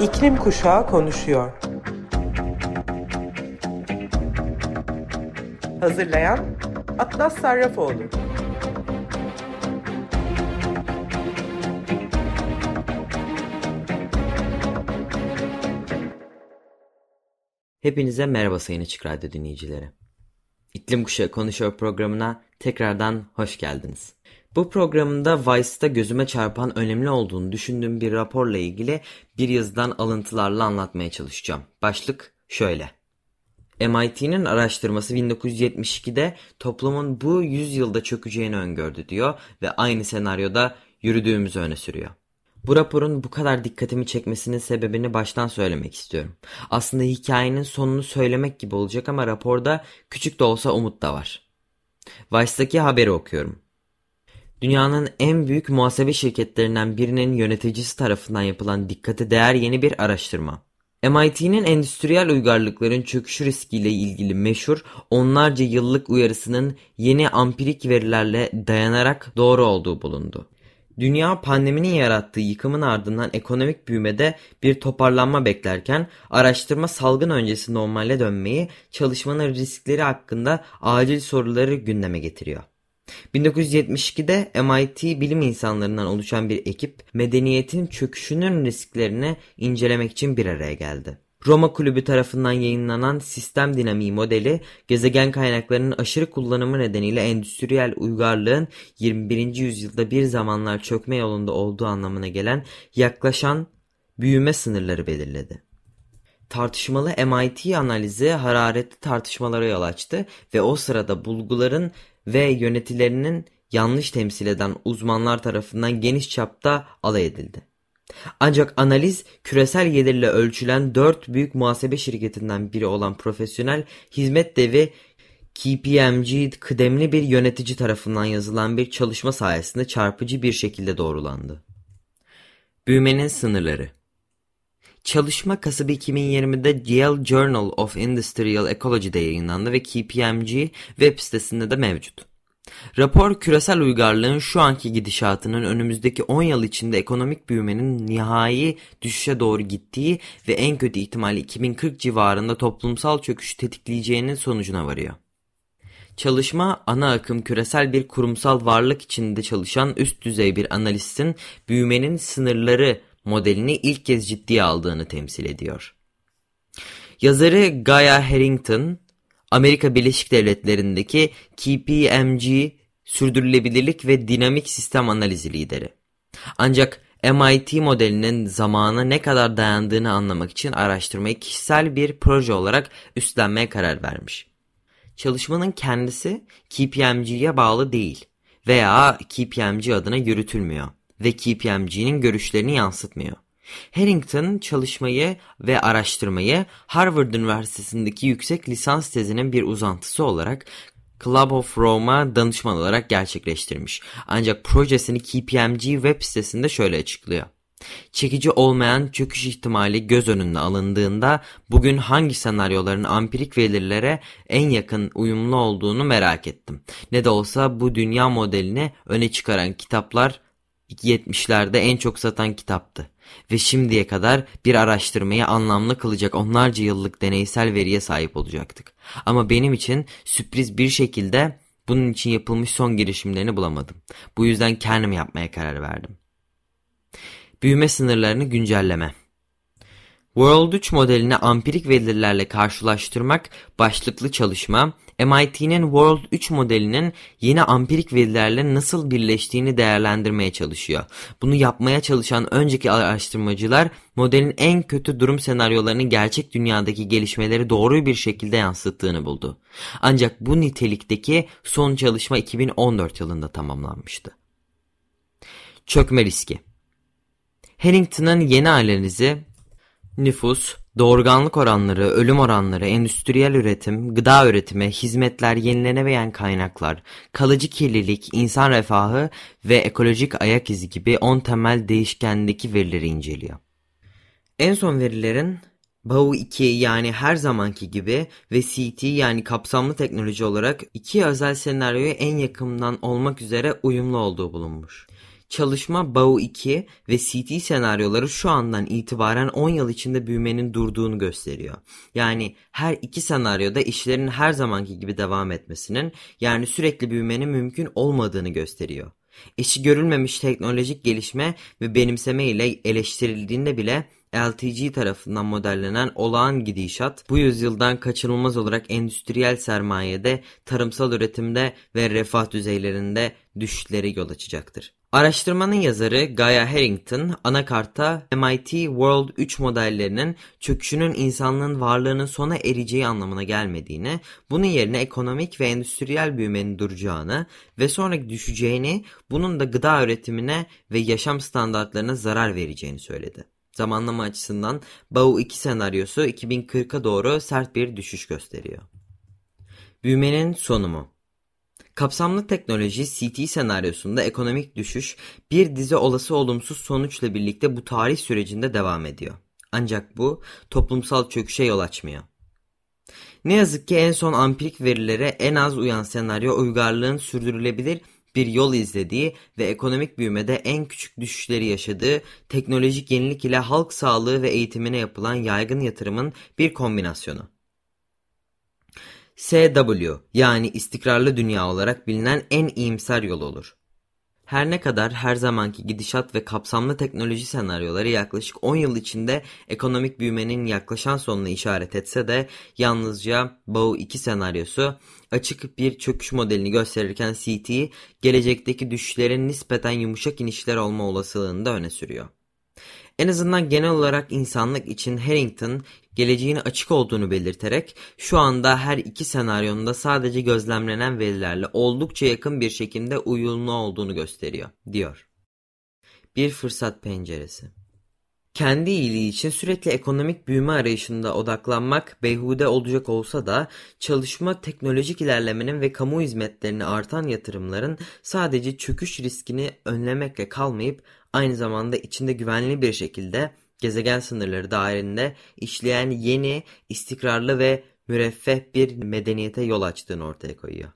İklim Kuşağı konuşuyor. Hazırlayan Atlas Sarrafoğlu. Hepinize merhaba Sayın Açık Radyo dinleyicileri. İklim Kuşağı Konuşuyor programına tekrardan hoş geldiniz. Bu programda Vice'da gözüme çarpan önemli olduğunu düşündüğüm bir raporla ilgili bir yazıdan alıntılarla anlatmaya çalışacağım. Başlık şöyle. MIT'nin araştırması 1972'de toplumun bu yüzyılda çökeceğini öngördü diyor ve aynı senaryoda yürüdüğümüzü öne sürüyor. Bu raporun bu kadar dikkatimi çekmesinin sebebini baştan söylemek istiyorum. Aslında hikayenin sonunu söylemek gibi olacak ama raporda küçük de olsa umut da var. Vice'daki haberi okuyorum. Dünyanın en büyük muhasebe şirketlerinden birinin yöneticisi tarafından yapılan dikkate değer yeni bir araştırma. MIT'nin endüstriyel uygarlıkların çöküşü riskiyle ilgili meşhur onlarca yıllık uyarısının yeni ampirik verilerle dayanarak doğru olduğu bulundu. Dünya pandeminin yarattığı yıkımın ardından ekonomik büyümede bir toparlanma beklerken araştırma salgın öncesi normale dönmeyi çalışmanın riskleri hakkında acil soruları gündeme getiriyor. 1972'de MIT bilim insanlarından oluşan bir ekip medeniyetin çöküşünün risklerini incelemek için bir araya geldi. Roma Kulübü tarafından yayınlanan sistem dinamiği modeli, gezegen kaynaklarının aşırı kullanımı nedeniyle endüstriyel uygarlığın 21. yüzyılda bir zamanlar çökme yolunda olduğu anlamına gelen yaklaşan büyüme sınırları belirledi. Tartışmalı MIT analizi hararetli tartışmalara yol açtı ve o sırada bulguların ve yönetilerinin yanlış temsil eden uzmanlar tarafından geniş çapta alay edildi. Ancak analiz küresel gelirle ölçülen dört büyük muhasebe şirketinden biri olan profesyonel hizmet devi KPMG kıdemli bir yönetici tarafından yazılan bir çalışma sayesinde çarpıcı bir şekilde doğrulandı. Büyümenin sınırları Çalışma Kasım 2020'de Yale Journal of Industrial Ecology'de yayınlandı ve KPMG web sitesinde de mevcut. Rapor küresel uygarlığın şu anki gidişatının önümüzdeki 10 yıl içinde ekonomik büyümenin nihai düşüşe doğru gittiği ve en kötü ihtimalle 2040 civarında toplumsal çöküş tetikleyeceğinin sonucuna varıyor. Çalışma ana akım küresel bir kurumsal varlık içinde çalışan üst düzey bir analistin büyümenin sınırları modelini ilk kez ciddiye aldığını temsil ediyor. Yazarı Gaia Harrington, Amerika Birleşik Devletleri'ndeki KPMG sürdürülebilirlik ve dinamik sistem analizi lideri. Ancak MIT modelinin zamana ne kadar dayandığını anlamak için araştırmayı kişisel bir proje olarak üstlenmeye karar vermiş. Çalışmanın kendisi KPMG'ye bağlı değil veya KPMG adına yürütülmüyor ve KPMG'nin görüşlerini yansıtmıyor. Harrington çalışmayı ve araştırmayı Harvard Üniversitesi'ndeki yüksek lisans tezinin bir uzantısı olarak Club of Rome'a danışman olarak gerçekleştirmiş. Ancak projesini KPMG web sitesinde şöyle açıklıyor. Çekici olmayan çöküş ihtimali göz önünde alındığında bugün hangi senaryoların ampirik verilere en yakın uyumlu olduğunu merak ettim. Ne de olsa bu dünya modelini öne çıkaran kitaplar 70'lerde en çok satan kitaptı ve şimdiye kadar bir araştırmayı anlamlı kılacak onlarca yıllık deneysel veriye sahip olacaktık. Ama benim için sürpriz bir şekilde bunun için yapılmış son girişimlerini bulamadım. Bu yüzden kendim yapmaya karar verdim. Büyüme sınırlarını güncelleme World 3 modelini ampirik verilerle karşılaştırmak başlıklı çalışma MIT'nin World 3 modelinin yeni ampirik verilerle nasıl birleştiğini değerlendirmeye çalışıyor. Bunu yapmaya çalışan önceki araştırmacılar modelin en kötü durum senaryolarının gerçek dünyadaki gelişmeleri doğru bir şekilde yansıttığını buldu. Ancak bu nitelikteki son çalışma 2014 yılında tamamlanmıştı. Çökme riski Harrington'ın yeni analizi nüfus, doğurganlık oranları, ölüm oranları, endüstriyel üretim, gıda üretimi, hizmetler, yenilenemeyen kaynaklar, kalıcı kirlilik, insan refahı ve ekolojik ayak izi gibi 10 temel değişkendeki verileri inceliyor. En son verilerin BAU 2 yani her zamanki gibi ve CT yani kapsamlı teknoloji olarak iki özel senaryoya en yakından olmak üzere uyumlu olduğu bulunmuş. Çalışma BAU 2 ve CT senaryoları şu andan itibaren 10 yıl içinde büyümenin durduğunu gösteriyor. Yani her iki senaryoda işlerin her zamanki gibi devam etmesinin yani sürekli büyümenin mümkün olmadığını gösteriyor. Eşi görülmemiş teknolojik gelişme ve benimseme ile eleştirildiğinde bile LTG tarafından modellenen olağan gidişat bu yüzyıldan kaçınılmaz olarak endüstriyel sermayede, tarımsal üretimde ve refah düzeylerinde düşüşleri yol açacaktır. Araştırmanın yazarı Gaia Harrington, anakarta MIT World 3 modellerinin çöküşünün insanlığın varlığının sona ereceği anlamına gelmediğini, bunun yerine ekonomik ve endüstriyel büyümenin duracağını ve sonra düşeceğini, bunun da gıda üretimine ve yaşam standartlarına zarar vereceğini söyledi. Zamanlama açısından BAU 2 senaryosu 2040'a doğru sert bir düşüş gösteriyor. Büyümenin sonu mu? Kapsamlı teknoloji CT senaryosunda ekonomik düşüş bir dizi olası olumsuz sonuçla birlikte bu tarih sürecinde devam ediyor. Ancak bu toplumsal çöküşe yol açmıyor. Ne yazık ki en son ampirik verilere en az uyan senaryo uygarlığın sürdürülebilir bir yol izlediği ve ekonomik büyümede en küçük düşüşleri yaşadığı teknolojik yenilik ile halk sağlığı ve eğitimine yapılan yaygın yatırımın bir kombinasyonu. SW yani istikrarlı dünya olarak bilinen en iyimser yol olur. Her ne kadar her zamanki gidişat ve kapsamlı teknoloji senaryoları yaklaşık 10 yıl içinde ekonomik büyümenin yaklaşan sonuna işaret etse de yalnızca BAU 2 senaryosu açık bir çöküş modelini gösterirken CT gelecekteki düşüşlerin nispeten yumuşak inişler olma olasılığını da öne sürüyor. En azından genel olarak insanlık için Harrington geleceğin açık olduğunu belirterek şu anda her iki senaryonun sadece gözlemlenen verilerle oldukça yakın bir şekilde uyumlu olduğunu gösteriyor, diyor. Bir fırsat penceresi. Kendi iyiliği için sürekli ekonomik büyüme arayışında odaklanmak beyhude olacak olsa da çalışma teknolojik ilerlemenin ve kamu hizmetlerine artan yatırımların sadece çöküş riskini önlemekle kalmayıp aynı zamanda içinde güvenli bir şekilde gezegen sınırları dahilinde işleyen yeni, istikrarlı ve müreffeh bir medeniyete yol açtığını ortaya koyuyor.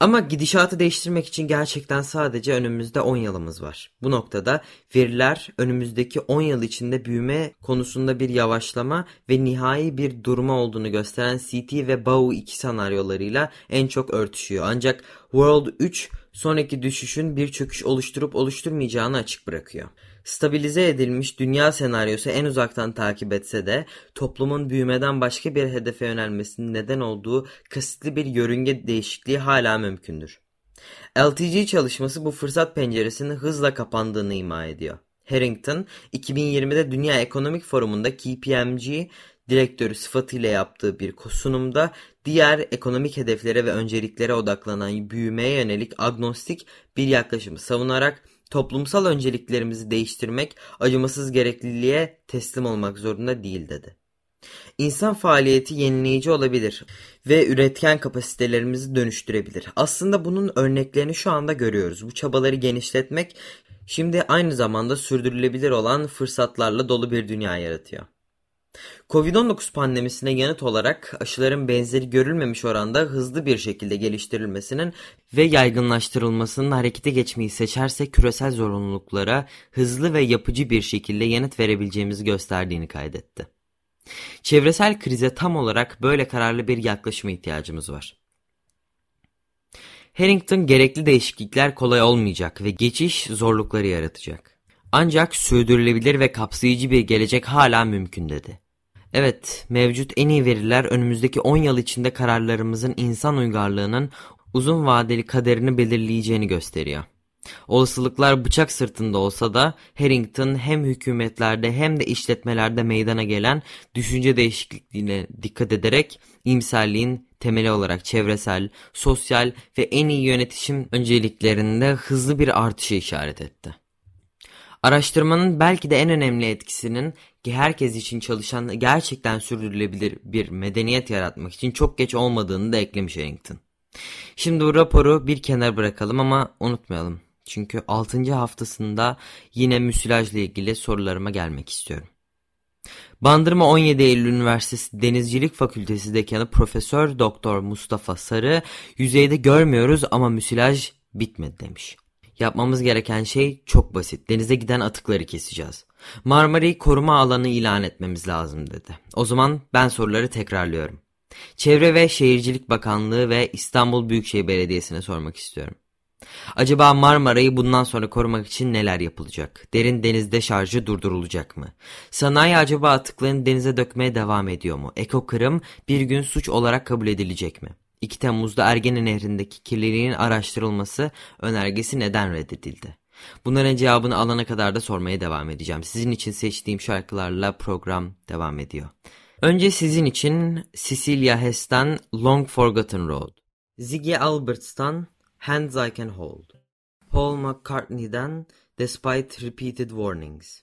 Ama gidişatı değiştirmek için gerçekten sadece önümüzde 10 yılımız var. Bu noktada veriler önümüzdeki 10 yıl içinde büyüme konusunda bir yavaşlama ve nihai bir durma olduğunu gösteren CT ve BAU 2 senaryolarıyla en çok örtüşüyor. Ancak World 3 sonraki düşüşün bir çöküş oluşturup oluşturmayacağını açık bırakıyor. Stabilize edilmiş dünya senaryosu en uzaktan takip etse de toplumun büyümeden başka bir hedefe yönelmesinin neden olduğu kasıtlı bir yörünge değişikliği hala mümkündür. LTG çalışması bu fırsat penceresinin hızla kapandığını ima ediyor. Harrington 2020'de Dünya Ekonomik Forumu'nda KPMG direktörü sıfatıyla yaptığı bir sunumda diğer ekonomik hedeflere ve önceliklere odaklanan büyümeye yönelik agnostik bir yaklaşımı savunarak toplumsal önceliklerimizi değiştirmek acımasız gerekliliğe teslim olmak zorunda değil dedi. İnsan faaliyeti yenileyici olabilir ve üretken kapasitelerimizi dönüştürebilir. Aslında bunun örneklerini şu anda görüyoruz. Bu çabaları genişletmek şimdi aynı zamanda sürdürülebilir olan fırsatlarla dolu bir dünya yaratıyor. Covid-19 pandemisine yanıt olarak aşıların benzeri görülmemiş oranda hızlı bir şekilde geliştirilmesinin ve yaygınlaştırılmasının harekete geçmeyi seçerse küresel zorunluluklara hızlı ve yapıcı bir şekilde yanıt verebileceğimizi gösterdiğini kaydetti. Çevresel krize tam olarak böyle kararlı bir yaklaşıma ihtiyacımız var. Harrington gerekli değişiklikler kolay olmayacak ve geçiş zorlukları yaratacak. Ancak sürdürülebilir ve kapsayıcı bir gelecek hala mümkün dedi. Evet, mevcut en iyi veriler önümüzdeki 10 yıl içinde kararlarımızın insan uygarlığının uzun vadeli kaderini belirleyeceğini gösteriyor. Olasılıklar bıçak sırtında olsa da Harrington hem hükümetlerde hem de işletmelerde meydana gelen düşünce değişikliğine dikkat ederek iyimserliğin temeli olarak çevresel, sosyal ve en iyi yönetişim önceliklerinde hızlı bir artışa işaret etti. Araştırmanın belki de en önemli etkisinin ki herkes için çalışan gerçekten sürdürülebilir bir medeniyet yaratmak için çok geç olmadığını da eklemiş Harrington. Şimdi bu raporu bir kenar bırakalım ama unutmayalım. Çünkü 6. haftasında yine müsilajla ilgili sorularıma gelmek istiyorum. Bandırma 17 Eylül Üniversitesi Denizcilik Fakültesi Dekanı Profesör Doktor Mustafa Sarı yüzeyde görmüyoruz ama müsilaj bitmedi demiş. Yapmamız gereken şey çok basit. Denize giden atıkları keseceğiz. Marmara'yı koruma alanı ilan etmemiz lazım dedi. O zaman ben soruları tekrarlıyorum. Çevre ve Şehircilik Bakanlığı ve İstanbul Büyükşehir Belediyesi'ne sormak istiyorum. Acaba Marmara'yı bundan sonra korumak için neler yapılacak? Derin denizde şarjı durdurulacak mı? Sanayi acaba atıklarını denize dökmeye devam ediyor mu? Eko kırım bir gün suç olarak kabul edilecek mi? 2 Temmuz'da Ergene Nehri'ndeki kirliliğin araştırılması önergesi neden reddedildi? Bunların cevabını alana kadar da sormaya devam edeceğim. Sizin için seçtiğim şarkılarla program devam ediyor. Önce sizin için Cecilia Hess'ten Long Forgotten Road. Ziggy Alberts'tan Hands I Can Hold. Paul McCartney'den Despite Repeated Warnings.